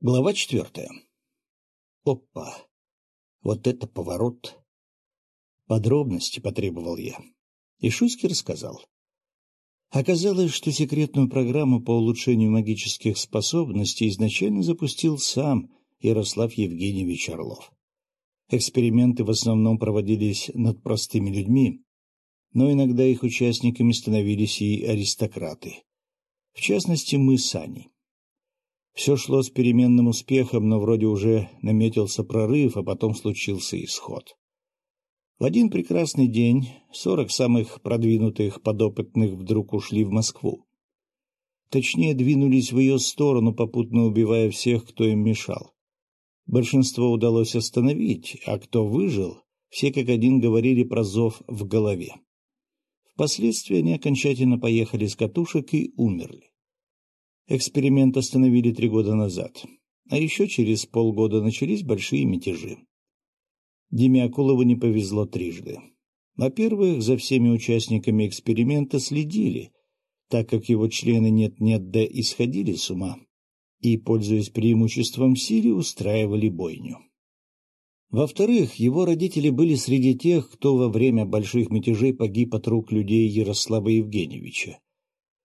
Глава четвертая. Опа! Вот это поворот! Подробности потребовал я. И Шуйский рассказал. Оказалось, что секретную программу по улучшению магических способностей изначально запустил сам Ярослав Евгеньевич Орлов. Эксперименты в основном проводились над простыми людьми, но иногда их участниками становились и аристократы. В частности, мы с Аней. Все шло с переменным успехом, но вроде уже наметился прорыв, а потом случился исход. В один прекрасный день сорок самых продвинутых подопытных вдруг ушли в Москву. Точнее, двинулись в ее сторону, попутно убивая всех, кто им мешал. Большинство удалось остановить, а кто выжил, все как один говорили про зов в голове. Впоследствии они окончательно поехали с катушек и умерли. Эксперимент остановили три года назад, а еще через полгода начались большие мятежи. Диме Акулову не повезло трижды. Во-первых, за всеми участниками эксперимента следили, так как его члены нет-нет да исходили с ума и, пользуясь преимуществом в силе, устраивали бойню. Во-вторых, его родители были среди тех, кто во время больших мятежей погиб от рук людей Ярослава Евгеньевича,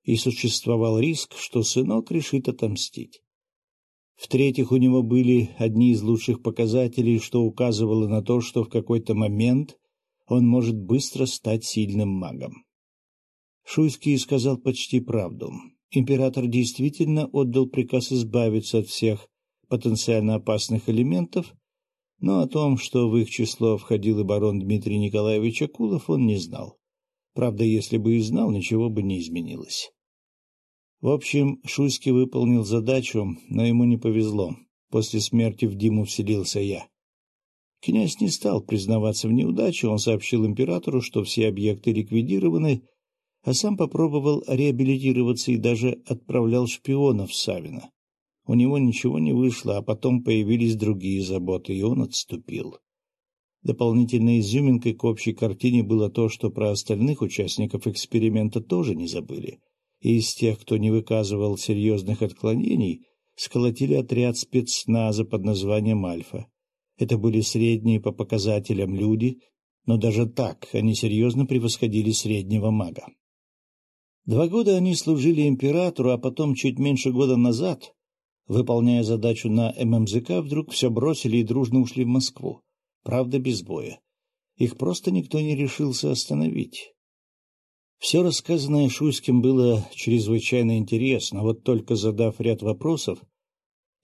и существовал риск, что сынок решит отомстить. В-третьих, у него были одни из лучших показателей, что указывало на то, что в какой-то момент он может быстро стать сильным магом. Шуйский сказал почти правду. Император действительно отдал приказ избавиться от всех потенциально опасных элементов, но о том, что в их число входил и барон Дмитрий Николаевич Акулов, он не знал. Правда, если бы и знал, ничего бы не изменилось. В общем, Шуйский выполнил задачу, но ему не повезло. После смерти в Диму вселился я. Князь не стал признаваться в неудаче, он сообщил императору, что все объекты ликвидированы, а сам попробовал реабилитироваться и даже отправлял шпионов в Савина. У него ничего не вышло, а потом появились другие заботы, и он отступил. Дополнительной изюминкой к общей картине было то, что про остальных участников эксперимента тоже не забыли — и из тех, кто не выказывал серьезных отклонений, сколотили отряд спецназа под названием «Альфа». Это были средние по показателям люди, но даже так они серьезно превосходили среднего мага. Два года они служили императору, а потом чуть меньше года назад, выполняя задачу на ММЗК, вдруг все бросили и дружно ушли в Москву. Правда, без боя. Их просто никто не решился остановить. Все рассказанное Шуйским было чрезвычайно интересно, вот только задав ряд вопросов,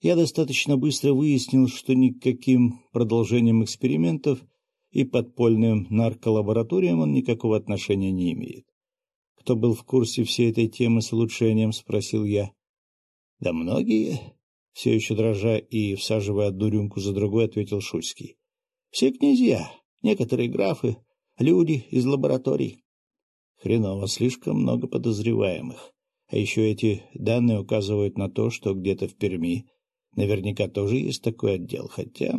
я достаточно быстро выяснил, что никаким продолжением экспериментов и подпольным нарколабораториям он никакого отношения не имеет. Кто был в курсе всей этой темы с улучшением, спросил я. — Да многие, — все еще дрожа и всаживая одну рюмку за другой, ответил Шуйский. — Все князья, некоторые графы, люди из лабораторий. Хреново, слишком много подозреваемых. А еще эти данные указывают на то, что где-то в Перми наверняка тоже есть такой отдел, хотя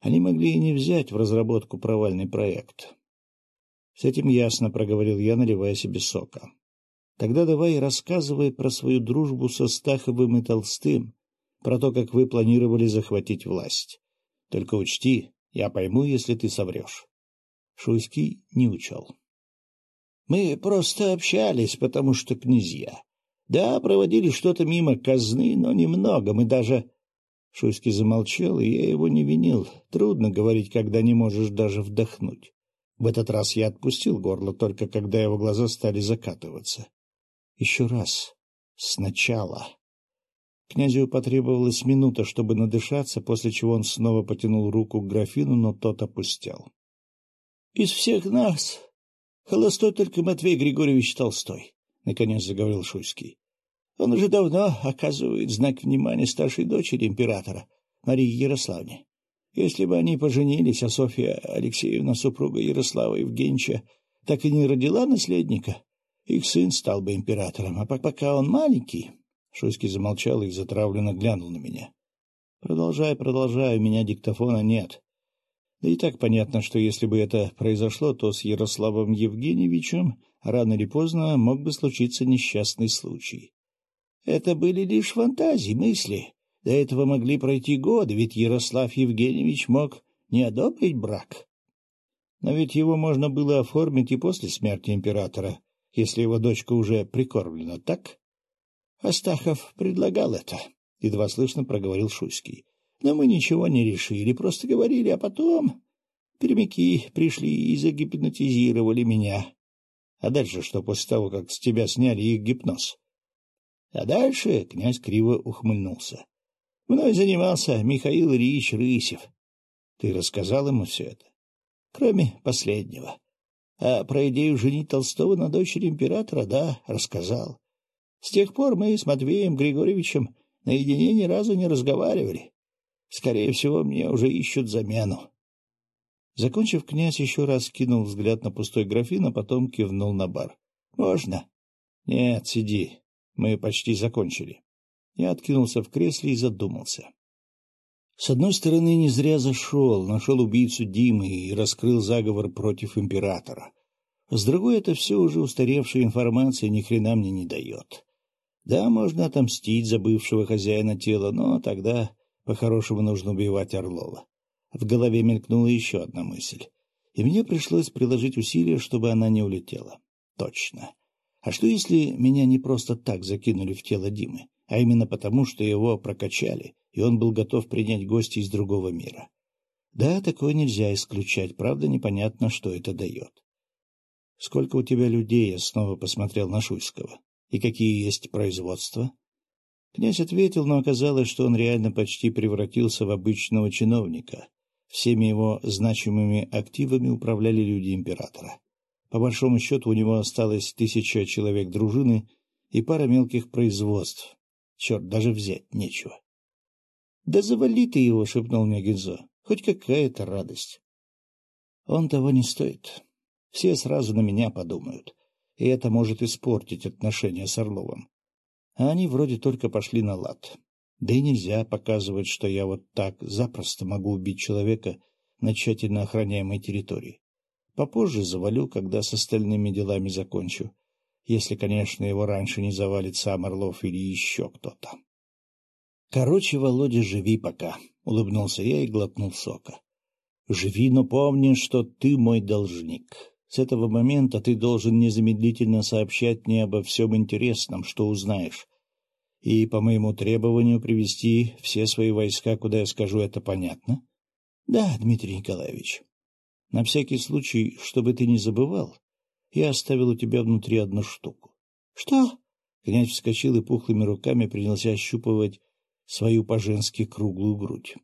они могли и не взять в разработку провальный проект. — С этим ясно, — проговорил я, наливая себе сока. — Тогда давай рассказывай про свою дружбу со Стаховым и Толстым, про то, как вы планировали захватить власть. Только учти, я пойму, если ты соврешь. Шуйский не учел. Мы просто общались, потому что князья. Да, проводили что-то мимо казны, но немного. Мы даже... Шуйский замолчал, и я его не винил. Трудно говорить, когда не можешь даже вдохнуть. В этот раз я отпустил горло, только когда его глаза стали закатываться. Еще раз. Сначала. Князю потребовалась минута, чтобы надышаться, после чего он снова потянул руку к графину, но тот опустил. — Из всех нас Холостой только Матвей Григорьевич Толстой, — наконец заговорил Шуйский. Он уже давно оказывает знак внимания старшей дочери императора, Марии Ярославне. Если бы они поженились, а Софья Алексеевна, супруга Ярослава Евгеньевича, так и не родила наследника, их сын стал бы императором, а пока он маленький... Шуйский замолчал и затравленно глянул на меня. — Продолжай, продолжай, у меня диктофона нет. Да и так понятно, что если бы это произошло, то с Ярославом Евгеньевичем рано или поздно мог бы случиться несчастный случай. Это были лишь фантазии, мысли. До этого могли пройти годы, ведь Ярослав Евгеньевич мог не одобрить брак. Но ведь его можно было оформить и после смерти императора, если его дочка уже прикормлена, так? Астахов предлагал это, — едва слышно проговорил Шуйский. Но мы ничего не решили, просто говорили, а потом перемяки пришли и загипнотизировали меня. А дальше что после того, как с тебя сняли их гипноз? А дальше князь криво ухмыльнулся. Мной занимался Михаил Ильич Рысев. Ты рассказал ему все это? Кроме последнего. А про идею женить Толстого на дочери императора, да, рассказал. С тех пор мы с Матвеем Григорьевичем наедине ни разу не разговаривали. Скорее всего, мне уже ищут замену. Закончив, князь еще раз кинул взгляд на пустой графин, а потом кивнул на бар. — Можно? — Нет, сиди. Мы почти закончили. Я откинулся в кресле и задумался. С одной стороны, не зря зашел, нашел убийцу Димы и раскрыл заговор против императора. С другой, это все уже устаревшая информация ни хрена мне не дает. Да, можно отомстить за бывшего хозяина тела, но тогда по-хорошему нужно убивать Орлова. В голове мелькнула еще одна мысль, и мне пришлось приложить усилия, чтобы она не улетела. Точно. А что, если меня не просто так закинули в тело Димы, а именно потому, что его прокачали, и он был готов принять гостя из другого мира? Да, такое нельзя исключать, правда, непонятно, что это дает. «Сколько у тебя людей?» — я снова посмотрел на Шуйского. «И какие есть производства?» Князь ответил, но оказалось, что он реально почти превратился в обычного чиновника. Всеми его значимыми активами управляли люди императора. По большому счету у него осталось тысяча человек дружины и пара мелких производств. Черт, даже взять нечего. — Да завали ты его, — шепнул мне Гинзо. — Хоть какая-то радость. Он того не стоит. Все сразу на меня подумают, и это может испортить отношения с Орловым. А они вроде только пошли на лад. Да и нельзя показывать, что я вот так запросто могу убить человека на тщательно охраняемой территории. Попозже завалю, когда с остальными делами закончу. Если, конечно, его раньше не завалит сам Орлов или еще кто-то. Короче, Володя, живи пока, — улыбнулся я и глотнул сока. Живи, но помни, что ты мой должник. С этого момента ты должен незамедлительно сообщать мне обо всем интересном, что узнаешь. И по моему требованию привести все свои войска, куда я скажу, это понятно? — Да, Дмитрий Николаевич. На всякий случай, чтобы ты не забывал, я оставил у тебя внутри одну штуку. — Что? Князь вскочил и пухлыми руками принялся ощупывать свою по-женски круглую грудь.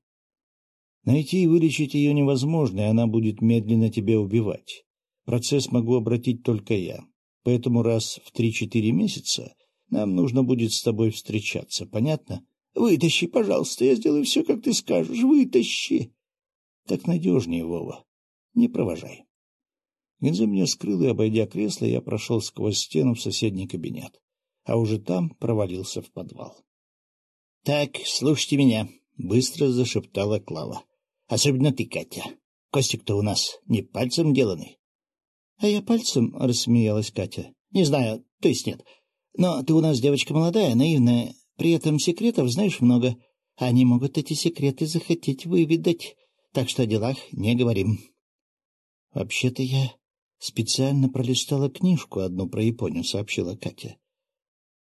Найти и вылечить ее невозможно, и она будет медленно тебя убивать. Процесс могу обратить только я. Поэтому раз в три-четыре месяца нам нужно будет с тобой встречаться, понятно? Вытащи, пожалуйста, я сделаю все, как ты скажешь. Вытащи. Так надежнее, Вова. Не провожай. Гензе меня скрыл, и, обойдя кресло, я прошел сквозь стену в соседний кабинет, а уже там провалился в подвал. — Так, слушайте меня, — быстро зашептала Клава. — Особенно ты, Катя. Костик-то у нас не пальцем деланный. — А я пальцем, — рассмеялась Катя. — Не знаю, то есть нет. Но ты у нас девочка молодая, наивная, при этом секретов знаешь много. Они могут эти секреты захотеть выведать, так что о делах не говорим. — Вообще-то я специально пролистала книжку одну про Японию, — сообщила Катя.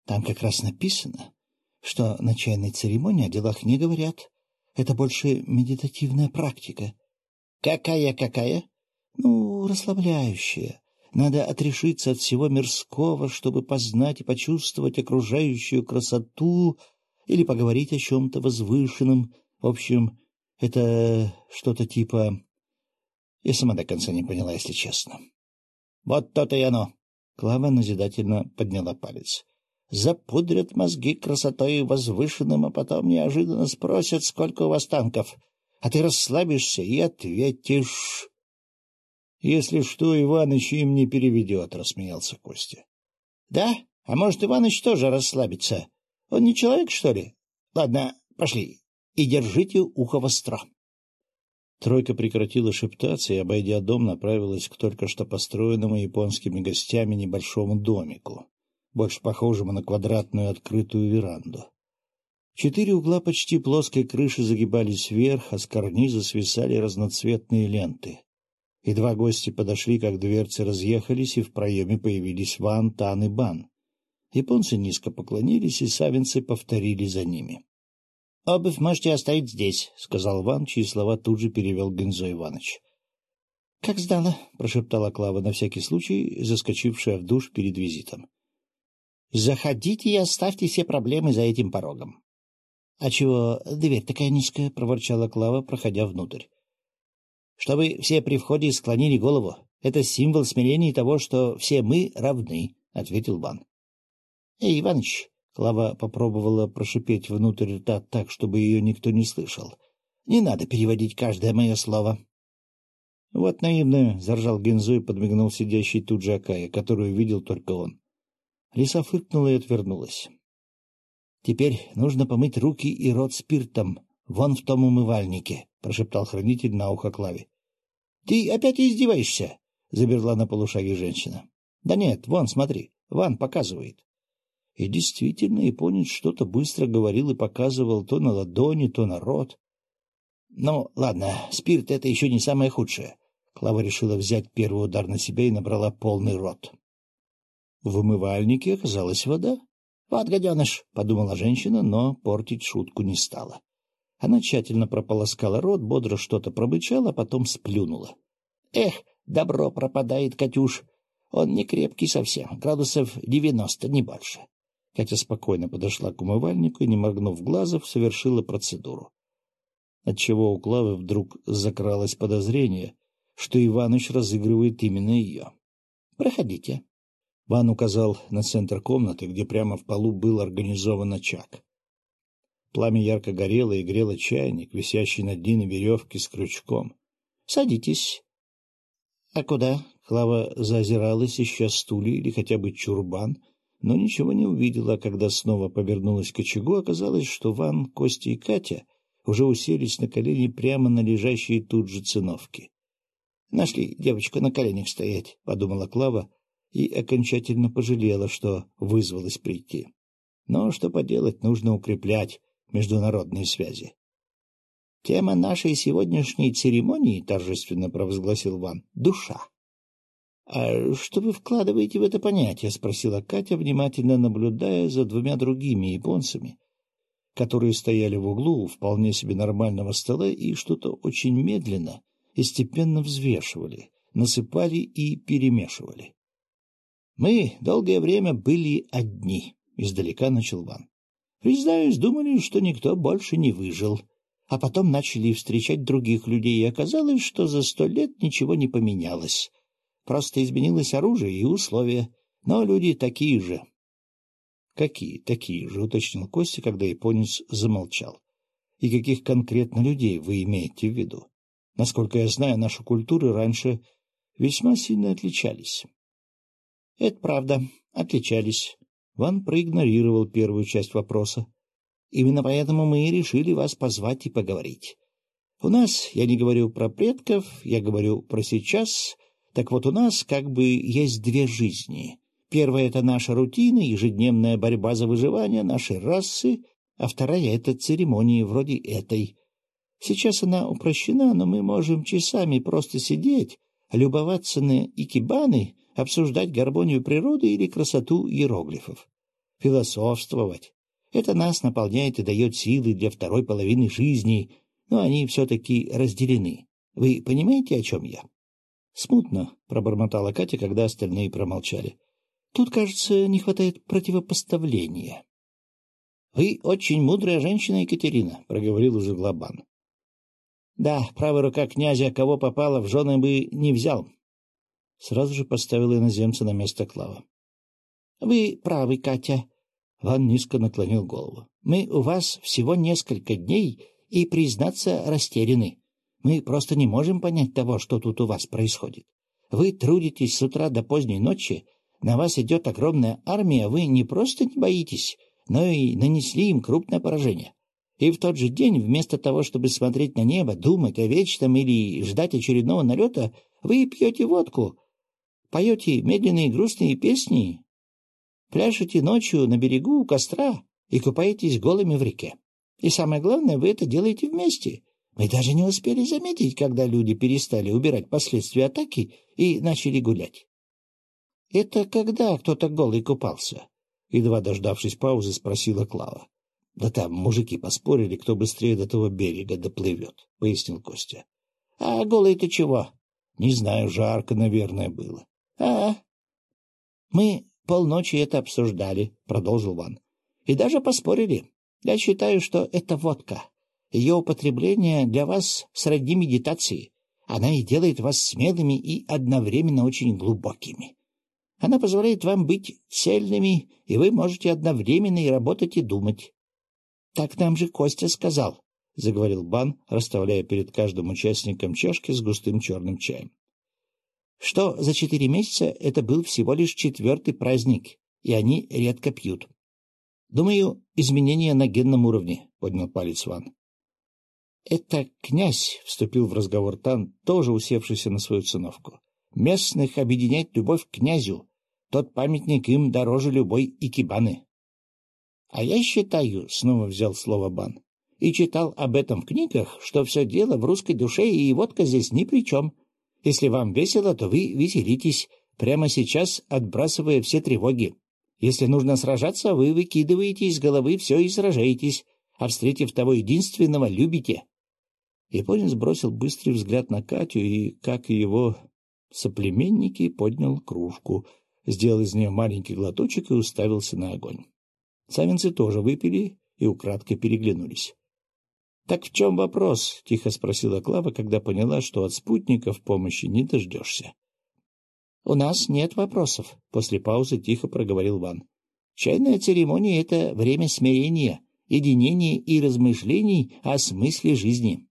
Там как раз написано, что на чайной церемонии о делах не говорят. Это больше медитативная практика. — Какая-какая? — Ну, расслабляющая. Надо отрешиться от всего мирского, чтобы познать и почувствовать окружающую красоту или поговорить о чем-то возвышенном. В общем, это что-то типа я сама до конца не поняла, если честно. — Вот то-то и оно. Клава назидательно подняла палец. — Запудрят мозги красотой возвышенным, а потом неожиданно спросят, сколько у вас танков. А ты расслабишься и ответишь... — Если что, Иваныч им не переведет, — рассмеялся Костя. — Да? А может, Иваныч тоже расслабится? Он не человек, что ли? Ладно, пошли. И держите ухо востро. Тройка прекратила шептаться и, обойдя дом, направилась к только что построенному японскими гостями небольшому домику, больше похожему на квадратную открытую веранду. Четыре угла почти плоской крыши загибались вверх, а с карниза свисали разноцветные ленты. Едва гости подошли, как дверцы разъехались, и в проеме появились Ван, Тан и Бан. Японцы низко поклонились, и савинцы повторили за ними. — Обувь можете оставить здесь, — сказал Ван, чьи слова тут же перевел Гензо Иванович. — Как сдала, — прошептала Клава на всякий случай, заскочившая в душ перед визитом. — Заходите и оставьте все проблемы за этим порогом. — А чего дверь такая низкая? — проворчала Клава, проходя внутрь. — Чтобы все при входе склонили голову. Это символ смирения того, что все мы равны, — ответил Ван. — Эй, Иваныч! — Клава попробовала прошипеть внутрь рта так, чтобы ее никто не слышал. — Не надо переводить каждое мое слово. — Вот наивная, — заржал Гензо и подмигнул сидящий тут же Акая, которую видел только он. Лиса фыркнула и отвернулась. — Теперь нужно помыть руки и рот спиртом, вон в том умывальнике, — прошептал хранитель на ухо Клаве. — Ты опять издеваешься? — заберла на полушаге женщина. — Да нет, вон, смотри, Ван показывает. И действительно, японец что-то быстро говорил и показывал то на ладони, то на рот. Ну, ладно, спирт — это еще не самое худшее. Клава решила взять первый удар на себя и набрала полный рот. В умывальнике оказалась вода. «Вот гаденыш!» — подумала женщина, но портить шутку не стала. Она тщательно прополоскала рот, бодро что-то пробычала, а потом сплюнула. «Эх, добро пропадает, Катюш! Он не крепкий совсем, градусов девяносто, не больше». Катя спокойно подошла к умывальнику и, не моргнув глазов, совершила процедуру отчего у Клавы вдруг закралось подозрение, что Иваныч разыгрывает именно ее. «Проходите». Ван указал на центр комнаты, где прямо в полу был организован очаг. Пламя ярко горело и грело чайник, висящий на длинной веревке с крючком. — Садитесь. — А куда? Клава заозиралась, ища стулья или хотя бы чурбан, но ничего не увидела, а когда снова повернулась к очагу, оказалось, что Ван, Костя и Катя уже уселись на колени прямо на лежащие тут же циновки. — Нашли девочку на коленях стоять, — подумала Клава и окончательно пожалела, что вызвалась прийти. Но что поделать, нужно укреплять международные связи. — Тема нашей сегодняшней церемонии, — торжественно провозгласил Ван, — душа. — А что вы вкладываете в это понятие? — спросила Катя, внимательно наблюдая за двумя другими японцами, которые стояли в углу у вполне себе нормального стола и что-то очень медленно и степенно взвешивали, насыпали и перемешивали. «Мы долгое время были одни», — издалека начал Ван. «Признаюсь, думали, что никто больше не выжил, а потом начали встречать других людей, и оказалось, что за сто лет ничего не поменялось. Просто изменилось оружие и условия, но люди такие же, «Какие такие же?» — уточнил Костя, когда японец замолчал. «И каких конкретно людей вы имеете в виду? Насколько я знаю, наши культуры раньше весьма сильно отличались». «Это правда, отличались». Ван проигнорировал первую часть вопроса. «Именно поэтому мы и решили вас позвать и поговорить. У нас, я не говорю про предков, я говорю про сейчас, так вот у нас как бы есть две жизни» Первая — это наша рутина, ежедневная борьба за выживание нашей расы, а вторая — это церемонии вроде этой. Сейчас она упрощена, но мы можем часами просто сидеть, любоваться на икебаны, обсуждать гармонию природы или красоту иероглифов. Философствовать. Это нас наполняет и дает силы для второй половины жизни, но они все-таки разделены. Вы понимаете, о чем я? — Смутно, — пробормотала Катя, когда остальные промолчали. Тут, кажется, не хватает противопоставления. — Вы очень мудрая женщина, Екатерина, — проговорил уже Глобан. — Да, правая рука князя, кого попало, в жены бы не взял. Сразу же поставил иноземца на место Клава. — Вы правы, Катя. Ван низко наклонил голову. — Мы у вас всего несколько дней и, признаться, растеряны. Мы просто не можем понять того, что тут у вас происходит. Вы трудитесь с утра до поздней ночи, на вас идет огромная армия, вы не просто не боитесь, но и нанесли им крупное поражение. И в тот же день, вместо того, чтобы смотреть на небо, думать о вечном или ждать очередного налета, вы пьете водку, поете медленные грустные песни, пляшете ночью на берегу у костра и купаетесь голыми в реке. И самое главное, вы это делаете вместе. Мы даже не успели заметить, когда люди перестали убирать последствия атаки и начали гулять. — Это когда кто-то голый купался? — едва дождавшись паузы, спросила Клава. — Да там мужики поспорили, кто быстрее до того берега доплывет, — пояснил Костя. — А голый-то чего? — Не знаю, жарко, наверное, было. — А, мы полночи это обсуждали, — продолжил Ван. — И даже поспорили. Я считаю, что это водка. Ее употребление для вас сродни медитации. Она и делает вас смелыми и одновременно очень глубокими. Она позволяет вам быть цельными, и вы можете одновременно и работать, и думать. — Так нам же Костя сказал, — заговорил Бан, расставляя перед каждым участником чашки с густым черным чаем. — Что за четыре месяца это был всего лишь четвертый праздник, и они редко пьют. — Думаю, изменения на генном уровне, — поднял палец Ван. — Это князь, — вступил в разговор Тан, тоже усевшийся на свою циновку. — Местных объединяет любовь к князю. Тот памятник им дороже любой икебаны. — А я считаю, — снова взял слово Бан, — и читал об этом в книгах, что все дело в русской душе, и водка здесь ни при чем. Если вам весело, то вы веселитесь, прямо сейчас отбрасывая все тревоги. Если нужно сражаться, вы выкидываете из головы все и сражаетесь, а, встретив того единственного, любите. Японец бросил быстрый взгляд на Катю и, как его соплеменники, поднял кружку, сделал из нее маленький глоточек и уставился на огонь. Савинцы тоже выпили и украдкой переглянулись. — Так в чем вопрос? — тихо спросила Клава, когда поняла, что от спутников помощи не дождешься. — У нас нет вопросов, — после паузы тихо проговорил Ван. — Чайная церемония — это время смирения, единения и размышлений о смысле жизни.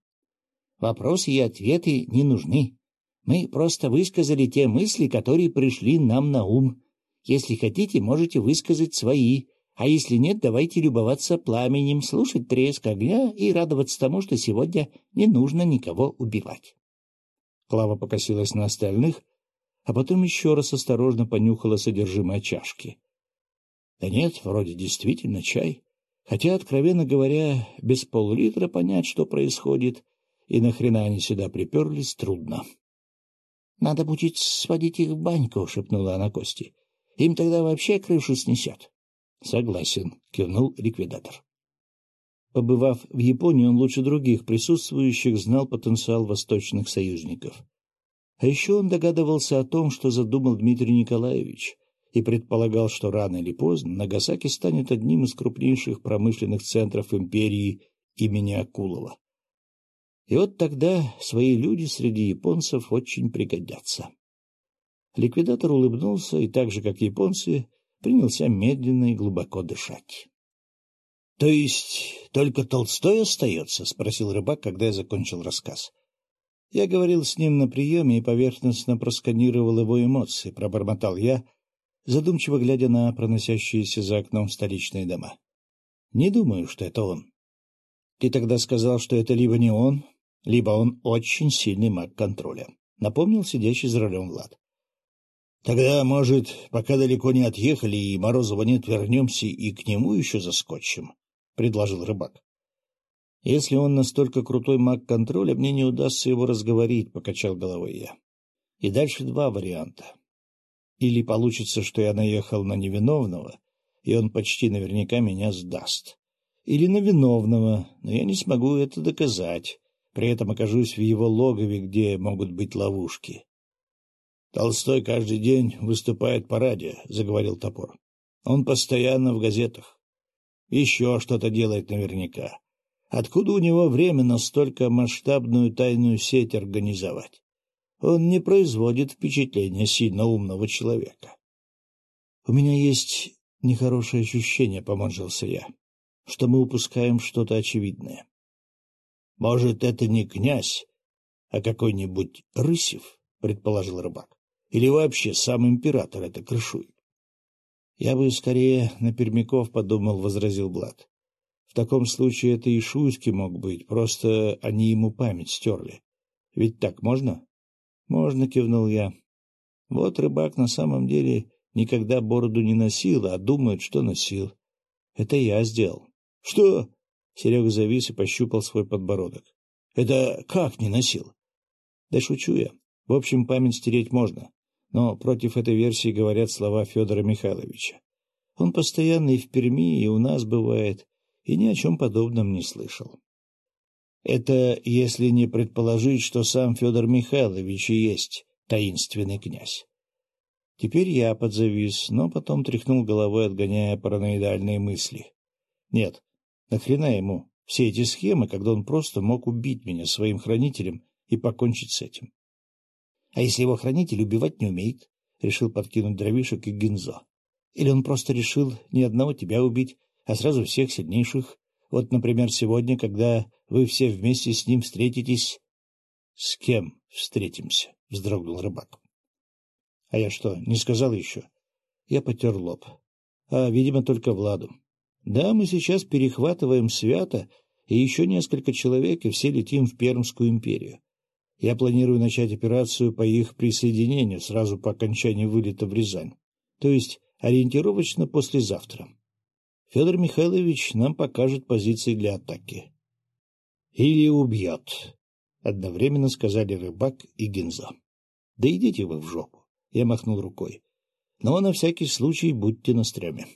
Вопросы и ответы не нужны. Мы просто высказали те мысли, которые пришли нам на ум. Если хотите, можете высказать свои, а если нет, давайте любоваться пламенем, слушать треск огня и радоваться тому, что сегодня не нужно никого убивать. Клава покосилась на остальных, а потом еще раз осторожно понюхала содержимое чашки. Да нет, вроде действительно чай. Хотя, откровенно говоря, без пол-литра понять, что происходит, и нахрена они сюда приперлись, трудно. — Надо будет сводить их в баньку, — шепнула она Кости. — Им тогда вообще крышу снесет. — Согласен, — кивнул ликвидатор. Побывав в Японии, он лучше других присутствующих знал потенциал восточных союзников. А еще он догадывался о том, что задумал Дмитрий Николаевич, и предполагал, что рано или поздно Нагасаки станет одним из крупнейших промышленных центров империи имени Акулова. И вот тогда свои люди среди японцев очень пригодятся. Ликвидатор улыбнулся и так же, как японцы, принялся медленно и глубоко дышать. — То есть только Толстой остается? — спросил рыбак, когда я закончил рассказ. Я говорил с ним на приеме и поверхностно просканировал его эмоции, пробормотал я, задумчиво глядя на проносящиеся за окном столичные дома. Не думаю, что это он. Ты тогда сказал, что это либо не он, либо он очень сильный маг контроля. Напомнил сидящий за рулем Влад. Тогда, может, пока далеко не отъехали и Морозова нет, вернемся и к нему еще заскочим, — предложил рыбак. Если он настолько крутой маг контроля, мне не удастся его разговорить, — покачал головой я. И дальше два варианта. Или получится, что я наехал на невиновного, и он почти наверняка меня сдаст. Или на виновного, но я не смогу это доказать. При этом окажусь в его логове, где могут быть ловушки. — Толстой каждый день выступает по радио, — заговорил топор. — Он постоянно в газетах. Еще что-то делает наверняка. Откуда у него время настолько масштабную тайную сеть организовать? Он не производит впечатления сильно умного человека. — У меня есть нехорошее ощущение, — поморжился я, — что мы упускаем что-то очевидное. — Может, это не князь, а какой-нибудь Рысев, — предположил рыбак. — Или вообще сам император это крышует? — Я бы скорее на Пермяков подумал, — возразил Блад. В таком случае это и Шуйский мог быть, просто они ему память стерли. Ведь так можно? — Можно, — кивнул я. Вот рыбак на самом деле никогда бороду не носил, а думает, что носил. Это я сделал. — Что? — Серега завис и пощупал свой подбородок. — Это как не носил? — Да шучу я. В общем, память стереть можно. Но против этой версии говорят слова Федора Михайловича. Он постоянно и в Перми, и у нас бывает, и ни о чем подобном не слышал. Это если не предположить, что сам Федор Михайлович и есть таинственный князь. Теперь я подзавис, но потом тряхнул головой, отгоняя параноидальные мысли. Нет, нахрена ему все эти схемы, когда он просто мог убить меня своим хранителем и покончить с этим? А если его хранитель убивать не умеет? Решил подкинуть дровишек и гинзо. Или он просто решил не одного тебя убить, а сразу всех сильнейших? Вот, например, сегодня, когда вы все вместе с ним встретитесь... — С кем встретимся? — вздрогнул рыбак. — А я что, не сказал еще? Я потер лоб. А, видимо, только Владу. Да, мы сейчас перехватываем свято, и еще несколько человек, и все летим в Пермскую империю. Я планирую начать операцию по их присоединению сразу по окончании вылета в Рязань. То есть ориентировочно послезавтра. Федор Михайлович нам покажет позиции для атаки. — Или убьет, — одновременно сказали рыбак и Генза. — Да идите вы в жопу, — я махнул рукой. — Но на всякий случай будьте на стреме.